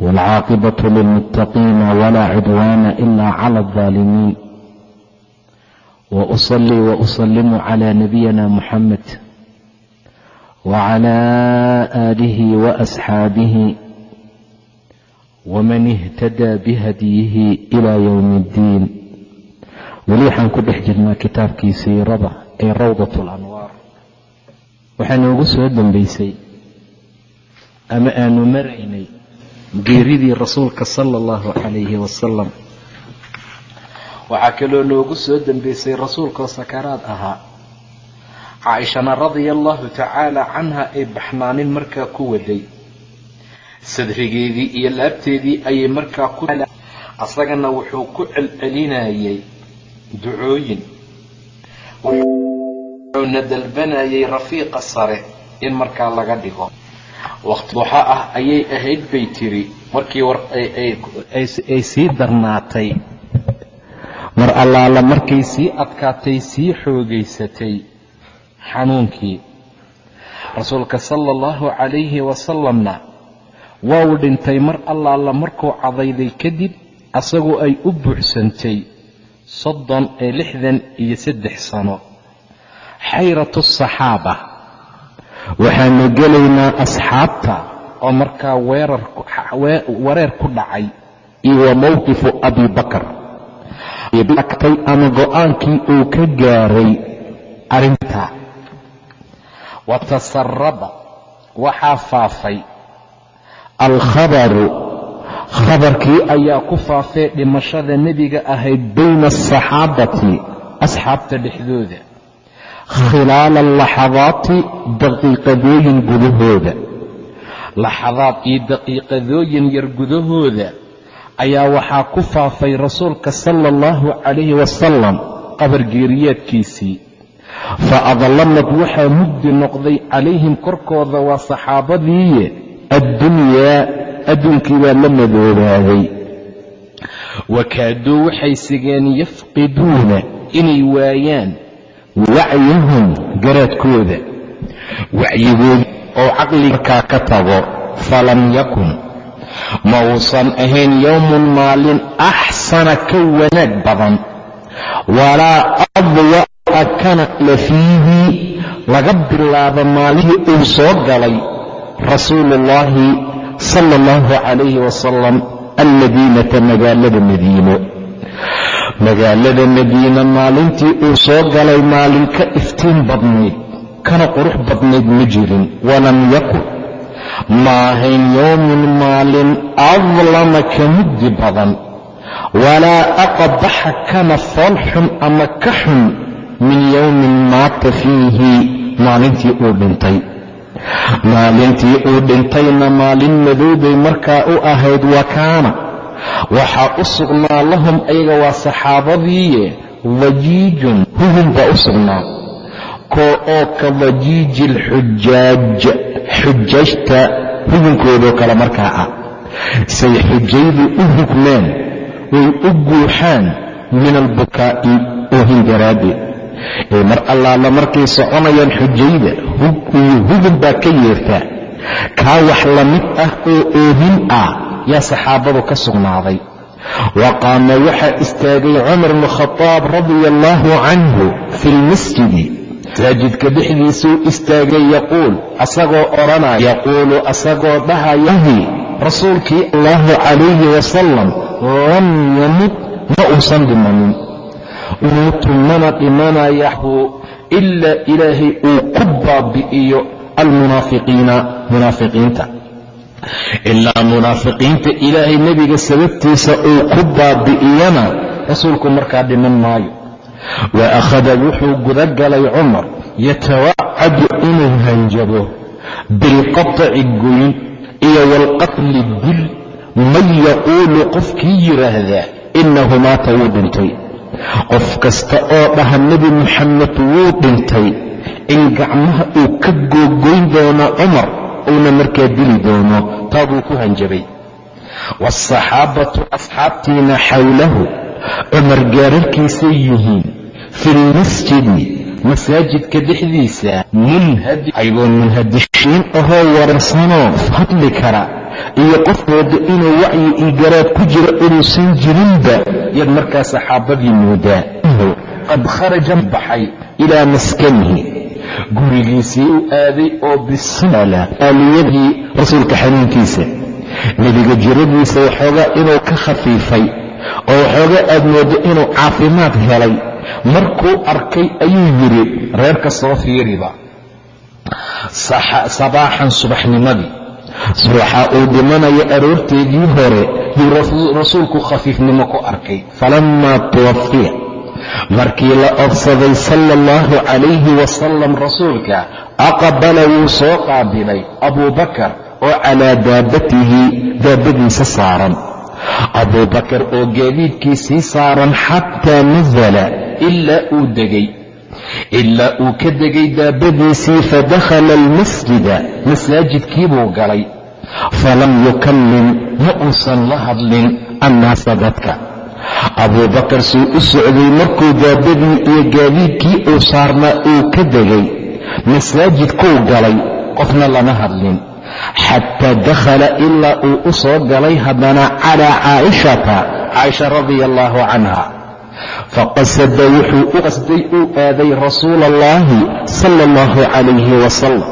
والعاقبة للمتقين ولا عدوان إلا على الظالمين وأصلي وأسلم على نبينا محمد وعلى آله وأصحابه ومن اهتدى بهديه إلى يوم الدين weli waxaan ku dhex jirnaa kitaabkii siirada ee rawdat alanwaar waxaa noogu soo dambeysay ama aanu maraynay geeridii rasuulka sala allahu calayhi wasalam waxaa kaloo noogu soo dambeysay rasuulkoo sakaraad ahaa. Caaishana radia allahu tacaala canha ay baxnaanin markaa ku waday. Sadrigeedii iyo laabteedii ayay markaa ku asagana wuxuu ku celcelinayay ducooyin. Wuxuuna dalbanayay rafiiqa sare in markaa laga dhigo waqti duxa ah ayay ahayd bay tiri. Markii ay sii darnaatay. Mar allaala markay sii adkaatay sii xoogaysatay xanuunkii. Rasuulka sala allahu calayhi wasalamna waa uu dhintay mar allaala markuu cadayday kadib asagoo ay u buuxsantay soddon ee lixdan iyo saddex sano. Xayratu saxaaba waxaanu gelaynaa asxaabta oo markaa wareer ku dhacay iyo wa mowqifu abi bakar. Ama go'aankii uu ka gaaray arrinta. Wa tasaraba waxaa faafay. Alkhabaru khabarkii ayaa ku faafee dhimashada nebiga ahayd bayna asaxaabati asxaabta dhexdooda khilaala laxadaati daqiiqadooyin gudahooda laxadaad iyo daqiiqadooyin yar gudahooda ayaa waxaa ku faafay rasuulka sala allahu calayhi wasalam qabargeeriyaadkiisii fa adlamad waxaa mugdi noqday calayhim korkooda waa saxaabadiiye addunyaa adduunkii baa la madoobaaday wakaaduu waxay sigeen yafqiduuna inay waayaan wacyahum garaadkooda. Wacyigooda oo caqligaa ka tago falam yakun. Ma uusan ahayn yowmun maalin axsana ka wanaag badan. Walaa adwa'a kana la fiihi laga bilaabo maalihii uu soo galay rasuulu ullaahi sala allahu calayhi wasalam almadiinata magaalada madiino magaalada madiina maalintii uu soo galay maalin ka iftiin badnayd kana qurux badnayd ma jirin walam yakun. Ma ahayn yowmun maalin adlama ka mugdi badan walaa aqbaxa kana fool xun ama ka xun min yowmin maata fiihi maalintii uu dhintay. Maalintii uu dhintayna maalin madoobay markaa u ahayd wakaana waxaa u sugnaa lahum ayaga waa saxaabadiiye dajiijun hubin baa u sugnaa. Koo oo ka dajiiji alxujaaj xujaajta hubinkoodoo kale markaa ah. Say xujaydu u hugmaan way u guuxaan min albukaa'i oohin daraaddeed ee mar allaala markay soconayaan xujayda hub iyo hubin baa ka yeertaa. Kaa wax la mid ah oo oohin ah yaa saxaabadu ka sugnaaday. Wa qaama waxaa istaagay cumar bnu khadaab radia allaahu canhu fi lmasjidi masaajidka dhexdiisuu istaagay yaquul asagoo odhanaya yaquulu asagoo dhahayahi rasuulkii allahu calayhi wasalam lam yamut ma uusan dhimanin. Umuutu mana dhimanayahu ilaa ilaahay uu ku baabi'iyo almunaafiqiina munaafiqiinta ilaa munaafiqiinta ilaahay nebiga sababtiisa uu ku baabi'iyana rasuulku markaa dhiman maayo. Wa akhada wuxuu guda galay cumar yatawacadu inuu hanjabo bilqataci goyn iyo waalqatli dil man yaquulu qofkii yidhaahdaa innahu maata wuu dhintay. Qof kasta oo dhaha nebi muxamed wuu dhintay. In gacmaha uu ka googoyn doono cumar uuna markaa dili doono taabuu ku hanjabay. Waasaxaabatu asxaabtiina xawlahu cumar gaararkiisay yihiin fi lmasjidi masaajidka dhexdiisa munhaygoon munhadishiin ahoo wararsanoo hadli kara iyo qofkooda inuu wacyi io garaad ku jiro inuusan jirinba yaad markaa saxaabadii moodaa. Qad kharaja baxay ilaa maskanihi gurigiisii u aaday oo bisala aaliyadii rasuulka xanuunkiisa nebiga jiradiisa waxoogaa inuu ka khafiifay oo waxoogaa aad moodo inuu caafimaad helay. Markuu arkay ayuu yidhi reerka soo fiiriba sabaaxan subaxnimadii subaxa uu dhimanayo aroorteedii hore yuu rasuulku khafiifnimo ku arkay. Falammaa tuwafiya markii la obsaday sala allahu calayhi wasalam rasuulka aqbala wuu soo qaabilay abuubakar oo calaa daabatihi daabadiisa saaran. Abuubakar oo gaadiidkiisii saaran xataa nasala ilaa uu degay. Ilaa uu ka degay daabadiisii fadakhala almasjida masaajidkiibuu galay. Falam yukallim ma uusan la hadlin annaasa dadka abuubakar suu u socday markuu daabadii iyo gaadiidkii uu saarnaa uu ka degay masaajidkuu galay qofna lama hadlin. Xataa dakhala ilaa uu u soo galay haddana calaa caa'ishata caaisha radia allaahu canha faqasada wuxuu u qasday uu aaday rasuula allaahi sala allahu calayhi wasalam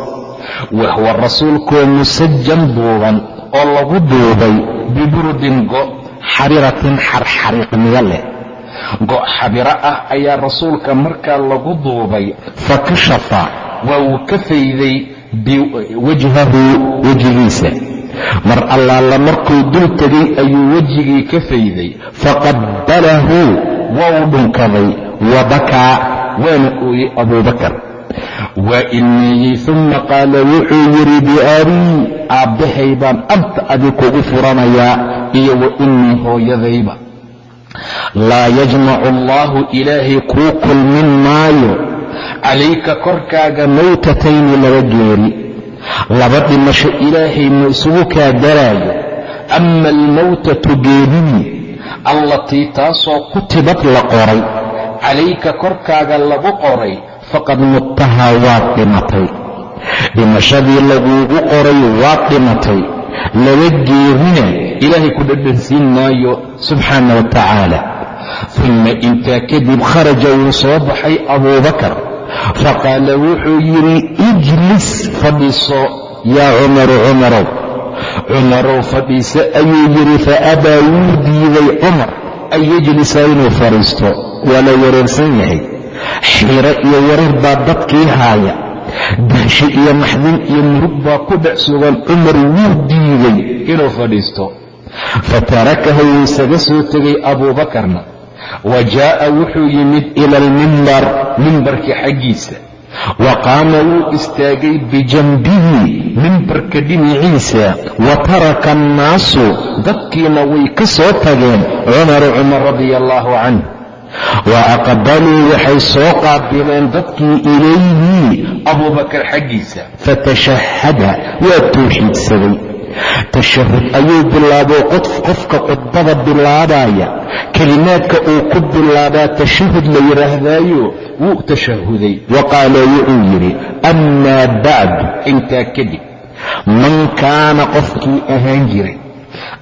wahwa rasuulkoo musajan duuban oo lagu duubay biburdin go' xariratin xarxariiqniyo leh. Go' xabiro ah ayaa rasuulka markaa lagu duubay fakashafa waa uu ka fayday biwajhahu wejigiisa. Mar allaala markuu dul tegay ayuu wejigii ka fayday. Faqabbalahu wau dhunkaday wa bakaa waana ooyey abuubakar waa ilmeeyey uma qaala wuxuu yidhi biabii aabbahay baan anta adi kugu furanayaa iyo wa innii hooyadayba. Laa yajmacu allaahu ilaahay kuu kulmin maayo. Calayka korkaaga mawtatayni laba geeri laba dhimasho ilaahay ma isugu kaa daraayo. Ama almawtatu geeridii allatii taasoo kutibad la qoray. Calayka korkaaga lagu qoray faqad mutahaa waad dhimatay. Dhimashadii laguugu qoray waad dhimatay. Laba geerina ilaahay ku dhadhansiin maayo subxaana wa tacaala. Uma intaa kadib kharaja wuu soo baxay abuubakar. Faqaala wuxuu yidhi ijlis fadhiiso yaa cumaru cumarow. Cumarow fadhiiso ayuu yidhi faabaa wuu diiday cumar. An yejlisa inuu fadhiisto? Waa la wareersan yahay. Xiro iyo wareer baa dadkii haaya. Dahsho iyo maxdin iyo murug baa ku dhex sugan cumar wuu diiday inuu fadhiisto fatarakahu wuu isaga soo tegay abuubakarna wa jaa'a wuxuu yimid ila almimbar mimbarka xaggiisa. Wa qaama wuu istaagay bijanbihi mimbarka dhinaciisa wa taraka annaasu dadkiina way ka soo tageen cumaru cumar radia allaahu canh wa aqbaluu waxay soo qaabileen dadkii ilayhi abuubakar xaggiisa. Fatashahada waa towxiidsaday tashahud ayuu bilaabo qofka khudbada bilaabaya. Kelimaadka uu ku bilaabaa tashahud la yidhaahdaayo wuu tashahuday wa qaala wuxuu yidhi amaa bacdu intaa kadib man kaana qofkii ahaan jiray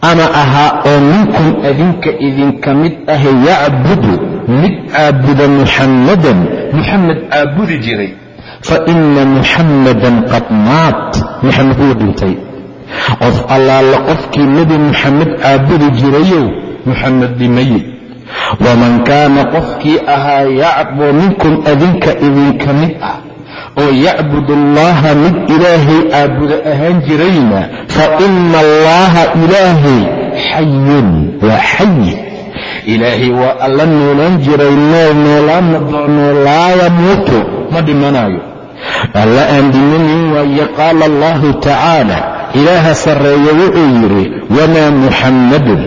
ana ahaa oo minkum adinka idinka mid ahe yacbudu mid caabuda muxammadan muxamed caabudi jiray fa ina muxammadan qad maat. Muxamed wuu dhintay qof allaala qofkii nebi muxamed caabudi jirayow muxamed dhimaye waman kaana qofkii ahaa yacbud minkum adinka idinka mid ah oo yacbud allaha mid ilaahay caabuda ahaan jirayna fa ina allaha ilaahay xayun waa xayi ilaahay waa alla noolaan jiray nool noolaanna doonoo laa yamuutu ma dhimanayo alla aan dhimanin waaye qaala allahu tacaala ilaaha sarreeye wuxuu yidhi wamaa muxammadun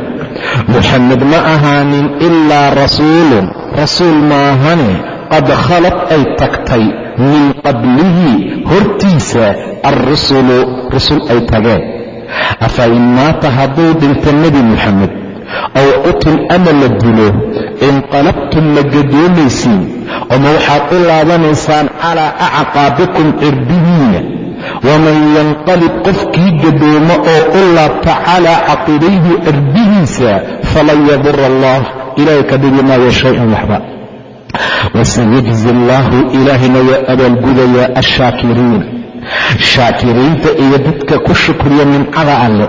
muxamed ma ahaanin ilaa rasuulun. Rasuul maahane qad khalad ay tagtay. Min qablihi hortiisa alrusulu rusul ay tageen. Afa in maata hadduu dhinto nebi muxamed aw qutul ama la dilo inqalabtum ma gadoomaysiin oma waxaad u laabanaysaan calaa acqaabikum cirbihiina waman yanqalib qofkii gadoomo oo u laabta calaa caqibayhi cirbihiisa falan yadura allah ilaahay ka dhigi maayo shay-an waxba wasayajzi allaahu ilaahayna waa abaalgudayaa ashaakiriin shaakiriinta iyo dadka ku shukriya nimcada alle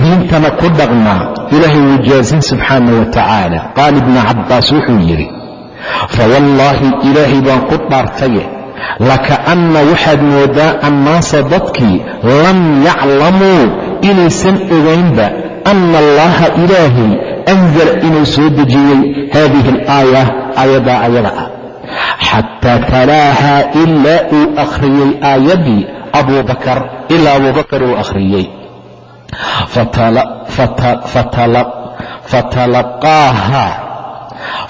diintana ku dhaqmaa ilaahay wuu jaasin subxaana wa tacaala qaal ibnu cabbaas wuxuu yidhi fawallaahi ilaahay baan ku dhaartaye lakaanna waxaad moodaa annaasa dadkii lam yaclamuu inaysan ogaynba anna allaha ilaahay anzala inuu soo dejiyey haadihi alaaya aayaddaa ayada ah xataa talaahaa ilaa uu akhriyey aayaddii abubakar ilaa abubakar uu akhriyey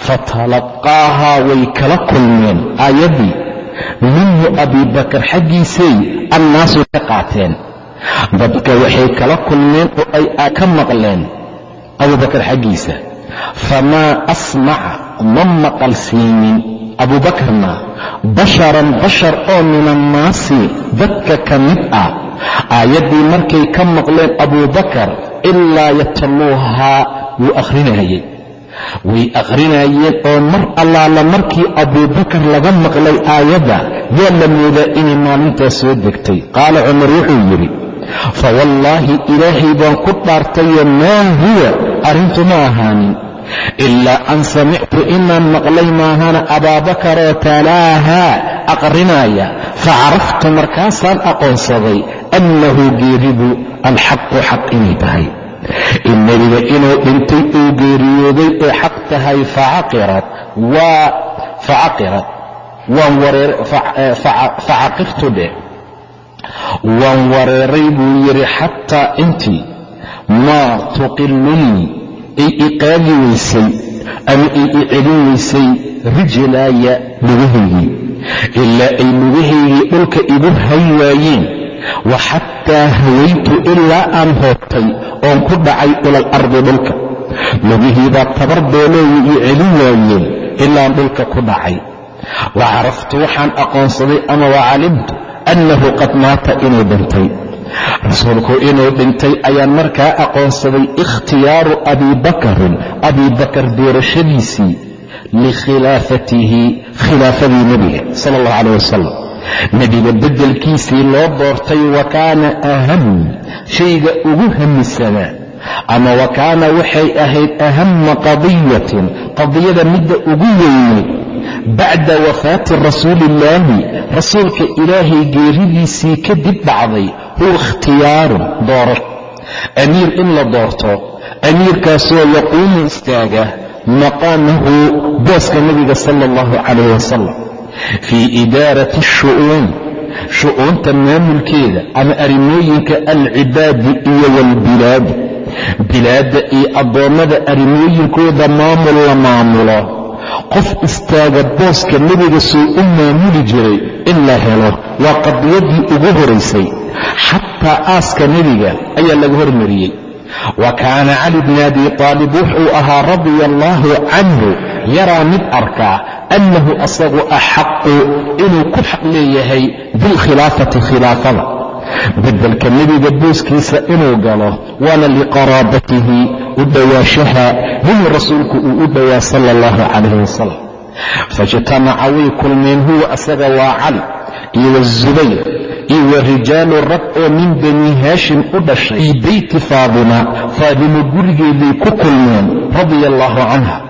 fatalaqaahaa way kala kulmeen aayaddii minhu abiibakar xaggiisay annaasu ka qaateen. Dadka waxay kala kulmeen oo ay ka maqleen abubakar xaggiisa. Famaa asmaca ma maqal siinin. Abuubakarna basharan bashar oo min annaasi dadka ka mid ah. Aayaddii markay ka maqleen abuubakar ilaa yataluuhaa wuu akhrinayey way akhrinayeen oo mar allaala markii abuubakar laga maqlay aayadda yaa la moodaa inay maalintaas soo degtay. Qaala cumar wuxuu yidhi fawallaahi ilaahay baan ku dhaartayo maa huwa? Arrintu ma ahaanin. Ilaa an samictu inaan maqlay maahana abaabakaroo talaahaa aqrinaaya. Facaraftu markaasaan aqoonsaday annahu geeridu alxaqu xaq inay tahay in nebiga inuu dhintay uu geeriyooday ee xaq tahay facaqirad facaqirtu dheh. Waan wareeray buu yidhi xataa intii maa tuqilunii ay iqaadi weysay ama ay i celin weysay rijlaaya lugahaygii. Ilaa ay lugahaygii dhulka igu hay waayeen wa xataa hawaytu ilaa aan hoobtay oon ku dhacay ilal ardi dhulka. Lugihiibaa tabar beelooyi ii celin waayeen ilaan dhulka ku dhacay. Wa caraftu waxaan aqoonsaday ama wa calimtu annahu qad maata inuu dhintay. Rasuulku inuu dhintay ayaan markaa aqoonsaday ikhtiyaaru abiibakarin abiibakar doorashadiisii likhilaafatihi khilaafadii nebiga sala allahu calayh wasalam nebiga beddelkiisii loo doortay wa kaana aham shayga ugu hamisanaa ama wa kaana waxay ahayd ahama qadiyatin qadiyada midda ugu weyneed bacda wafaati rasuuliillaahi rasuulka ilaahay geeridiisii kadib dhacday huwa ikhtiyaarun doorasho amiir in la doorto amiirkaasoo yaquumu istaaga maqaamahu booska nebiga sala allahu calayh wasalam fii idaarati ashu'uun shu'uunta maamulkeeda ama arrimooyinka alcibaadi iyo waalbilaadi bilaadda iyo addoommada arrimooyinkooda maamul la maamulo. Qof istaaga booska nebiga suu u maamuli jiray in la helo waa qadiyadii ugu horaysay xataa aaska nebiga ayaa laga hormariyey. Wa kaana cali bni abi aalib wuxuu ahaa radia allaahu canhu yaraa mid arkaa annahu asagu axaqu inuu ku xaq leeyahay bilkhilaafati khilaafada beddelka nebiga booskiisa inuu galo waana liqaraabatihi u dhowaashaha nin rasuulku uu u dhowaa sala allahu calayh wasalam faijtamaca way kulmeen huwa asaga waa cali iyo wazubayr iyo wa rijaalu rag oo min bani haashim u dhashay fii beyti faadima faadimo gurigeeday ku kulmeen radia allaahu canha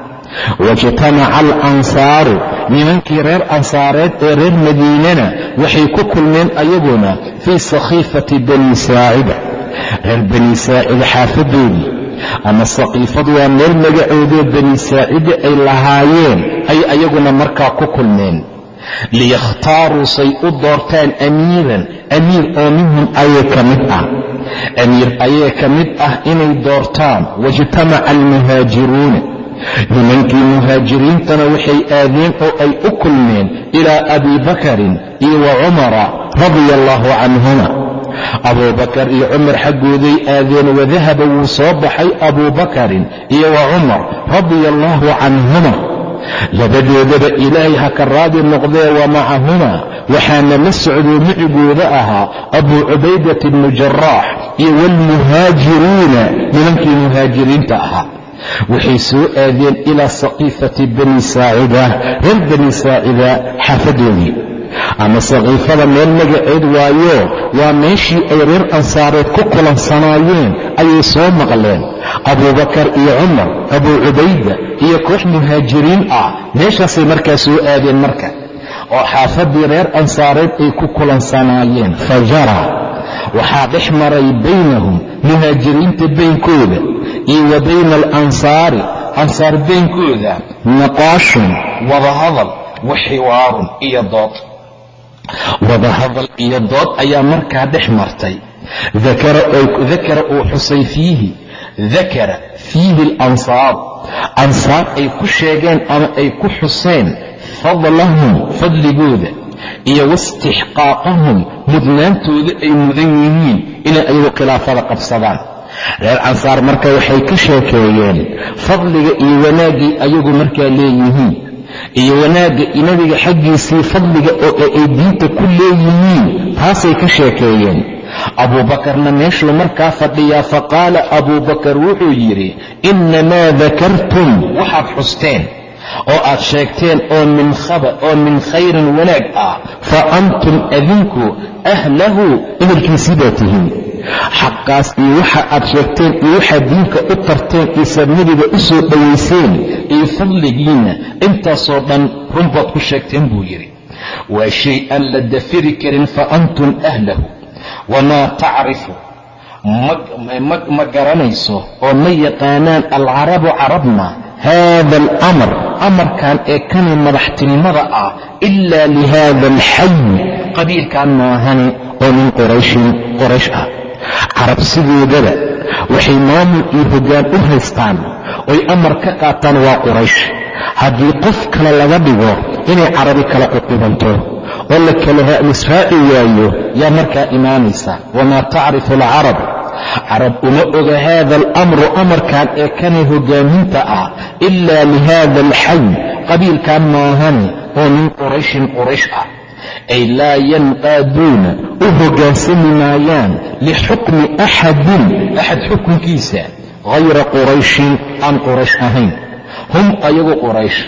waijtamaca alansaaru nimankii reer ansaareed ee reer madiinana waxay ku kulmeen ayaguna fii sakhiifati bani saacida. Reer bani saacida xaafadoodii ama saqiifad waa meel magacoodoo bani saacida ay lahaayeen ay ayaguna markaa ku kulmeen. Liyakhtaaruu say u doortaan amiiran amiir oo minhum ayay ka mid ah. Amiir ayaa ka mid ah inay doortaan waijtamaca almuhaajiruuna nimankii muhaajiriintana waxay aadeen oo ay u kulmeen ilaa abi bakarin iyo wa cumara radia allaahu canhuma abuubakar iyo cumar xaggooday aadeen wadahaba wuu soo baxay abuubakarin iyo wa cumar radia allaahu canhuma. Labadoodaba ilaahay ha ka raadi noqdee wa macahumaa waxaana la socdoo micigooda ahaa abuu cubaydata bnu jaraax iyo waalmuhaajiruuna nimankii muhaajiriinta ahaa waxay soo aadeen ilaa saqiifati bani saacida reer bani saacida xaafadoodii ama saqiifada meel magaceed waayo waa meeshii ay reer ansaareed ku kulansanaayeen ayay soo maqleen. Abuubakar iyo cumar abuu cubayda iyo koox muhaajiriin ah meeshaasay markaa soo aadeen marka. Oo xaafadii reer ansaareed ay ku kulansanaayeen fa jara waxaa dhex maray baynahum muhaajiriinta baynkooda iyo wa bayna alansaari ansaar baynkooda naqaashun wadahadal wa xiwaarun iyo dood. Wadahadal iyo dood ayaa markaa dhex martay. Dakara uu xusay fiihi dakara fiihi alansaar. Ansaar ay ku sheegeen ama ay ku xuseen fadlahum fadligooda iyo waistixqaaqahum mudnaantooda ay mudan yihiin inay ayagu khilaafada qabsadaan reer ansaar marka waxay ka sheekeeyeen fadliga iyo wanaaggay ayagu markaa leeyihiin. Iyo wanaagga nabiga xaggiisii fadliga oo ay diinta ku leeyihiin taasay ka sheekeeyeen. Abuubakarna meeshuu markaa fadhiyaa faqaala abuubakar wuxuu yidhi innamaa dakartum. Waxaad xusteen oo aad sheegteen oo min khaba oo min khayrin wanaag ah fa antum adinku ahlahu. Ehelkiisii baa tihiin xaqaas iyo waxa aad sheegteen iyo waxaad diinka u tarteen iyosaad nebiga u soo dhowayseen iyo fadligiinna intaasoo dhan run baad ku sheegteen buu yidhi. Waa shay aan la dafiri karin fa antum ahlahu wamaa tacrifu ma garanayso oo ma yaqaanaan alcarabu carabna haada alamar amarkan ee kani madaxtinimada ah ilaa lihaada alxay qabiilkan maahane oo min qurayshin qoraysh ah carab sidoodaba waxay maamul iyo hoggaan u haystaan oy amar ka qaataan waa quraysh. Haddii qof kale laga dhigo inay carabi kala ququbanto oo la kala misraaci waayo yaa markaa imaanaysa. Wamaa tacrifu alcarab carab uma oga haada alamru amarkan ee kanay hoggaaminta ah ilaa lihaada alxay qabiilkan maahane oo min qurayshin quraysh ah ay laa yanqaaduuna u hoggaansami maayaan lixukmi axadin axad xukunkiisa hayra qurayshin aan quraysh ahayn. Hum ayagu quraysh.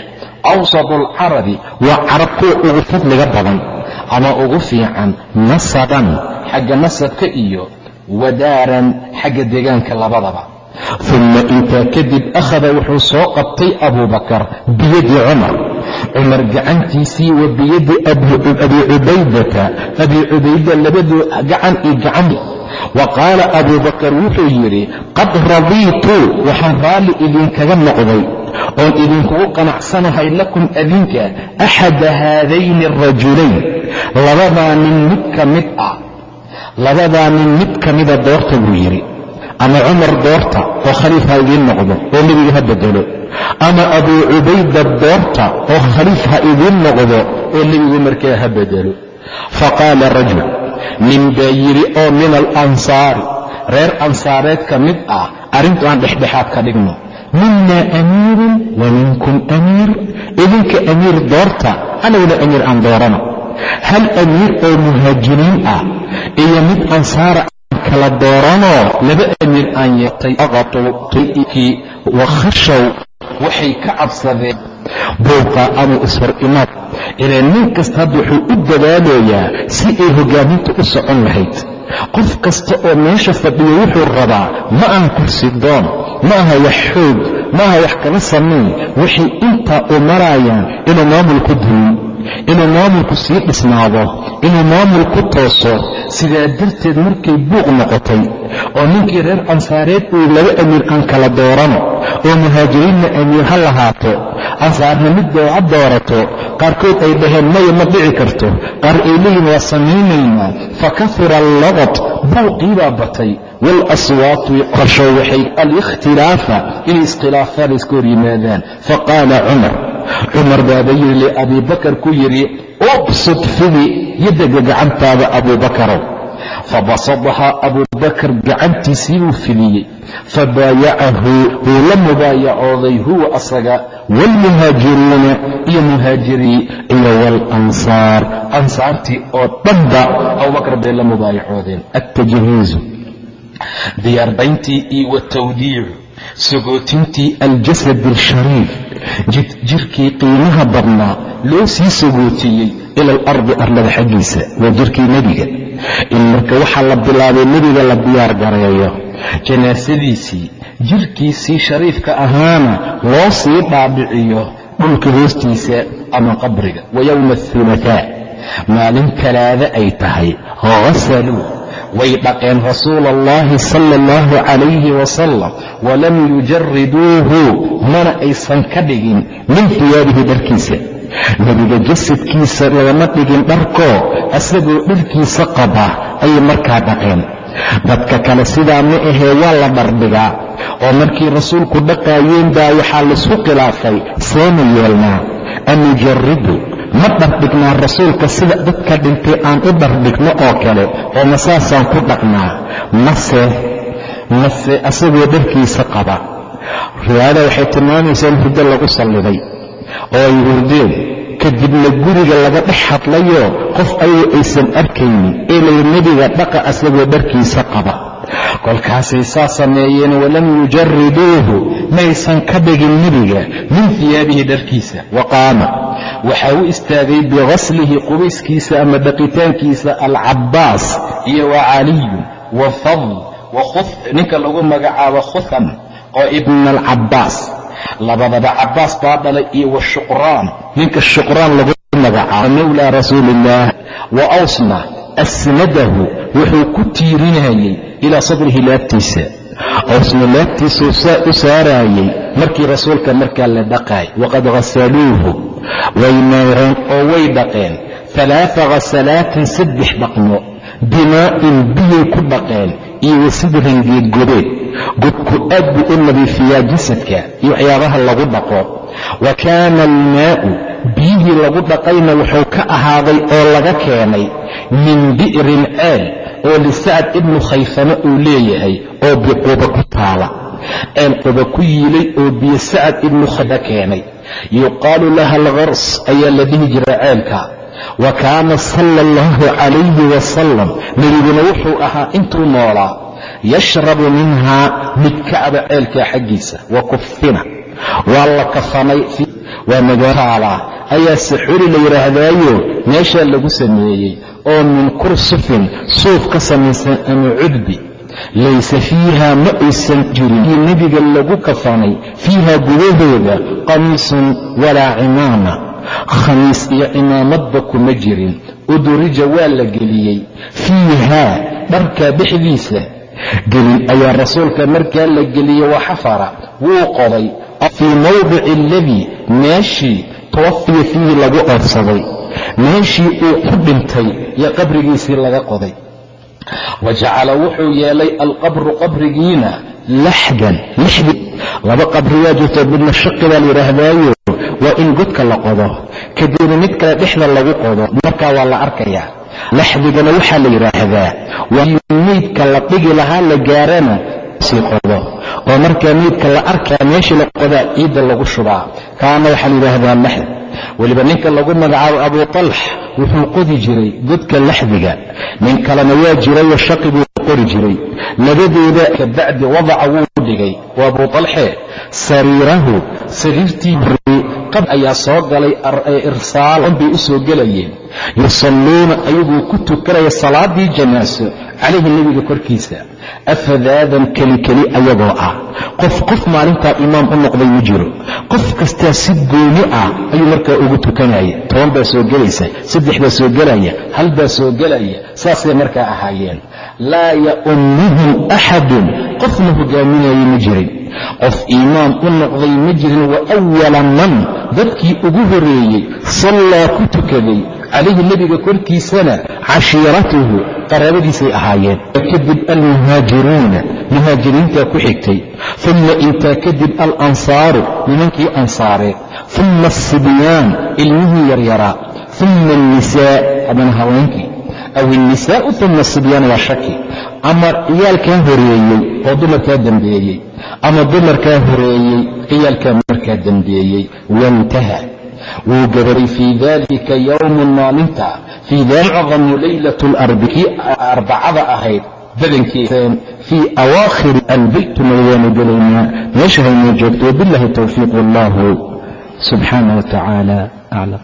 Awsatu alcarabi waa carab kuwa ugu fadliga badan ama ugu fiican nasaban xagga nasabka iyo wadaaran xagga deegaanka labadaba. Uma intaa kadib akhada wuxuu soo qabtay abuubakar biyadi cumar cumar gacantiisii wa biyadi abi cubaydata. Abi cubayda labadoo gacan iyo gacan wa qaala abuubakar wuxuu yidhi qad radiitu waxaan raalli idinkaga noqday oon idinkugu qanacsanahay lakum adinka axada haadayni arajulayn labadaa nin mid ka mid ah labadaa nin mid ka mida doorta buu yidhi. Ama cumar doorta oo khaliif ha idiin noqdo oo nebiga ha bedelo ama abuu cubayda doorta oo khaliif ha idiin noqdo oo nebigu markaa ha bedelo. Faqaala rajul nin baa yidhi oo min alansaari reer ansaareed ka mid ah arrintu aan dhexdhexaad ka dhigno. Mina amiirun wa minkum amiir. Idinka amiir doorta anaguna amiir aan doorano. Hal amiir oo muhaajiriin ah iyo mid ansaara kala dooranoo laba amiir aan yeetay aqatulkii wa khashow waxay ka cabsadeen buuqa ama ishor imaad. Ilaan nin kasta hadda wuxuu u dadaalayaa si ay hoggaaminta u socon lahayd. Qof kasta oo meesha fadhiya wuxuu rabaa ma aha kursi doon ma aha wax xoog ma aha wax kala samayn waxay intaa u maraayaan inuu maamulku dumin inuu maamulku sii dhisnaado inuu maamulku tooso sidaa darteed markay buuq noqotay oo ninkii reer ansaareed uu laba amiir aan kala doorano oo muhaajiriinna amiir ha lahaato ansaarna mid dooca doorato qaarkood ay dhaheen maya ma dhici karto qaar ay leeyihiin waa samaynaynaa fa kafura allaqad buuqiibaa batay. Waalaswaatu qorsho waxay alikhtilaafa inay iskhilaafaan iska hor yimaadaan. Faqaala cumar cumar baaba yidhi liabii bakar ku yidhi ubsud fidi yaddaga gacantaada abuubakarow fabasadahaa abuubakar gacantiisii buu fidiyey. Fabaayacahu wuu la mubaayacooday huwa asaga waalmuhaajiruuna iyo muhaajiriin iyo waalansaar ansaartii oo dhanba abubakar bay la mubaayacoodeen. Attajhiizu diyaarbayntii iyo watawdiicu sagootintii aljasad alshariif jirkii qiimaha badnaa loo sii sagootiyey ila alardi arlada xaggiisa waa jirkii nebiga in marka waxaa la bilaabay nebiga la diyaar gareeyo janaasadiisii jirkiisii shariifka ahaana loo sii dhaadhiciyo dhulka hoostiisa ama qabriga wa yowma athulataa maalin talaada ay tahay hasaluu way dhaqeen rasuula allahi sala allahu calayhi wasalam walam yujariduuhu mana aysan ka dhigin min hiyaabihi dharkiisa. Nebiga jasadkiisa lagama dhigin dharkoo asagoo dharkiisa qaba ayay markaa dhaqeen. Dadka kale sidaa ma ahee waa la dhardhigaa oo markii rasuulku dhaqaayeen baa waxaa laysku khilaafay seema yeelnaa anujaridu ma dhardhignaa rasuulka sida dadka dhintay aan u dhardhigno oo kale oo masaasaan ku dhaqnaa mase mase asagoo dharkiisa qaba riwaayada waxay tilmaamaysaa in hurdo lagu salliday oo ay hurdeen kadibna guriga laga dhex hadlayo qof ayuu aysan arkaynin ee nebiga dhaqa asagoo dharkiisa qaba kolkaasay saa sameeyeen walam yujariduuhu maysan ka dhigin nebiga min hiyaabihi dharkiisa. Wa qaama waxaa u istaagay bighaslihi qubayskiisa ama dhaqitaankiisa alcabbaas iyo wa caliyun wa fadl ninka lagu magacaabo khutham oo ibna alcabbaas. Labadaba cabbaas baa dhalay iyo wa shuqraan ninka shuqraan lagu magacaabo. Mawlaa rasuuli illaah wa awsna asnadahu wuxuu ku tiirinayey ilaa sadrihi laabtiisa awsna laabtiisuu saa u saaraayey markii rasuulka markaa la dhaqaay waqad ghasaluuhu way mayreen oo way dhaqeen alaaa ghasalaatin saddex dhaqmo bimaa'in biyay ku dhaqeen iyo wa sidrin geedgodeed godku aad buu u nadiifiyaa jasadka iyo waxyaabaha lagu dhaqo wa kaana almaa'u biyihii lagu dhaqayna wuxuu ka ahaaday oo laga keenay min bi'rin ceel oo lisacad ibnu khayfame uu leeyahay oo biquba ku taala. Ceel quba ku yiilay oo biyo sacad ibnu khayfa keenay. Yuqaalu laha alghars ayaa la dhihi jira ceelka wa kaana sala allahu calayhi wasalam nebiguna wuxuu ahaa intuu noolaa yashrabu minhaa mid kacba ceelkaa xaggiisa wa kufina waa la kafanay waa magaalaalaa ayaa saxuri la yidhaahdaayo meeshaa lagu sameeyey oo min kursufin suuf ka samaysan ama cudbi. Laysa fiiha ma aysan jirin. Io nebiga lagu kafanay. Fiiha gudahooda qamiisun walaa cimaama. Khamiis iyo cimaamadba kuma jirin. Udurija waa la geliyey. Fiihaa dharkaa dhexdiisa gelin ayaa rasuulka markaa la geliyey waxafara wuu qoday fii mawdici aladii meeshii tawafiya fiihi lagu oodsaday meeshii uu ku dhintay iyo qabrigiisii laga qoday wa jacala wuxuu yeelay alqabru qabrigiina laxdan lixdi laba qabriyaa jirto midna shaqi baa la yidhaahdaayo waa in godka la qodo kadibna mid kale dhexda lagu qodo markaa waa la arkayaa laxdigana waxaa la yidhaahdaa waa meydka la dhigi lahaa la gaarana sii qodo oo markaa meydka la arkaa meeshii la qodaa ciidda lagu shubaa. Kaana waxaa yidhaahdaa laxd weliba ninka lagu magacaabo abu talx wuxuu qodi jiray godka laxdiga nin kalena waa jirayoo shaqi buu qori jiray. Labadooda ka bacdi wadaca wuu dhigay. Waa abu talxe sariirahu sariirtii qab ayaa soo galay irsaalan bay u gelayeen. Yusalluuna ayaguu ku tukanaya salaadii janaaso calayhi nebiga korkiisa. Afadaadan kelikeli ayagoo ah. Qof qof maalintaa imaam u noqday ma jiro. Qof kastaa si gooni ah ayuu markaa ugu tukanaya. Toban baa soo gelaysa saddex baa soo gelaya hal baa soo gelaya saasay markaa ahaayeen. Laa ya'ummuhum axadun qofna hogaaminaya ma jirin qof iimaan u noqday ma jirin wa awala man. Dadkii ugu horeeyey sallaa ku tukaday calayhi nebiga korkiisana cashiiratuhu qaraabadiisay ahaayeen. Kadib almuhaajiruuna muhaajiriintaa ku xigtay. Uma intaa kadib alansaaru nimankii ansaareed uma asibyaan ilmihii yaryaraa uma alnisaa haddana haweenkii aw ilnisaa'u uma asibyaan waa shaki. Ama ciyaalkaa horeeyey oo dumarkaa dembeeyey ama dumarkaa horeeyey ciyaalkaa markaa dembeeyey wantaha. Wuu gabaray fii dalika yowmun maalinta. Fii acdamu laylat kii arbacada ahayd. Badankiiseen fii awaakhiri albeytuna wayaanu gelaynaa meesha haynoo joogto wabiاllahi towfiiq wallahu subxaanah wa aclam